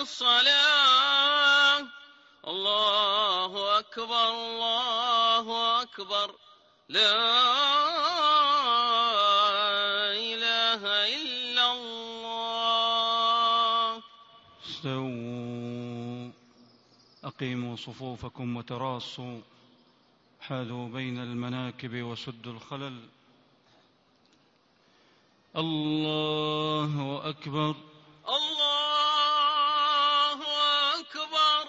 الصلاة. الله أكبر الله أكبر. لا إله إلا الله. استووا. أقيموا صفوفكم وتراصوا. حاذوا بين المناكب وسدوا الخلل. الله أكبر الله أكبر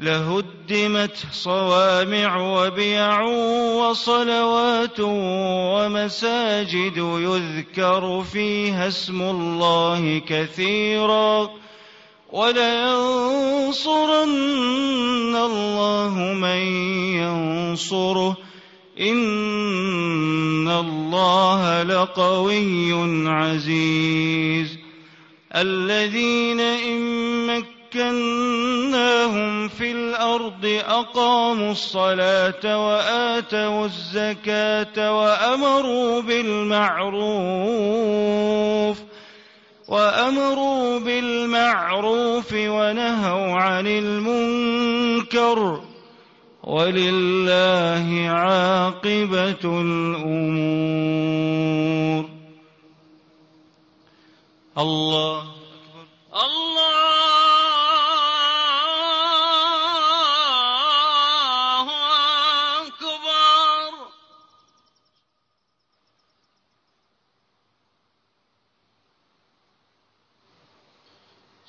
لهدمت صوامع وبيع وصلوات ومساجد يذكر فيها اسم الله كثيرا ولينصرن الله من ينصره إن الله لقوي عزيز الذين إن مكناهم في الأرض أقاموا الصلاة وآتوا الزكاة وأمروا بالمعروف وأمروا بالمعروف ونهوا عن المنكر. ولله عاقبة الأمور. الله أكبر. الله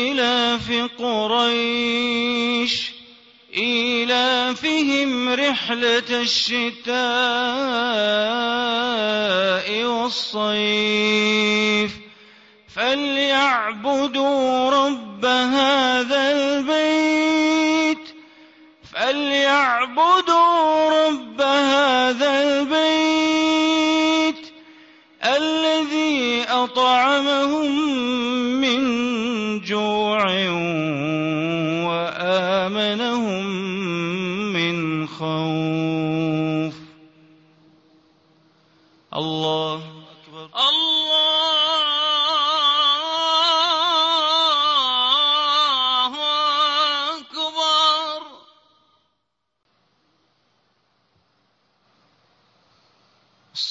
لإيلاف قريش إيلافهم رحلة الشتاء والصيف فليعبدوا رب هذا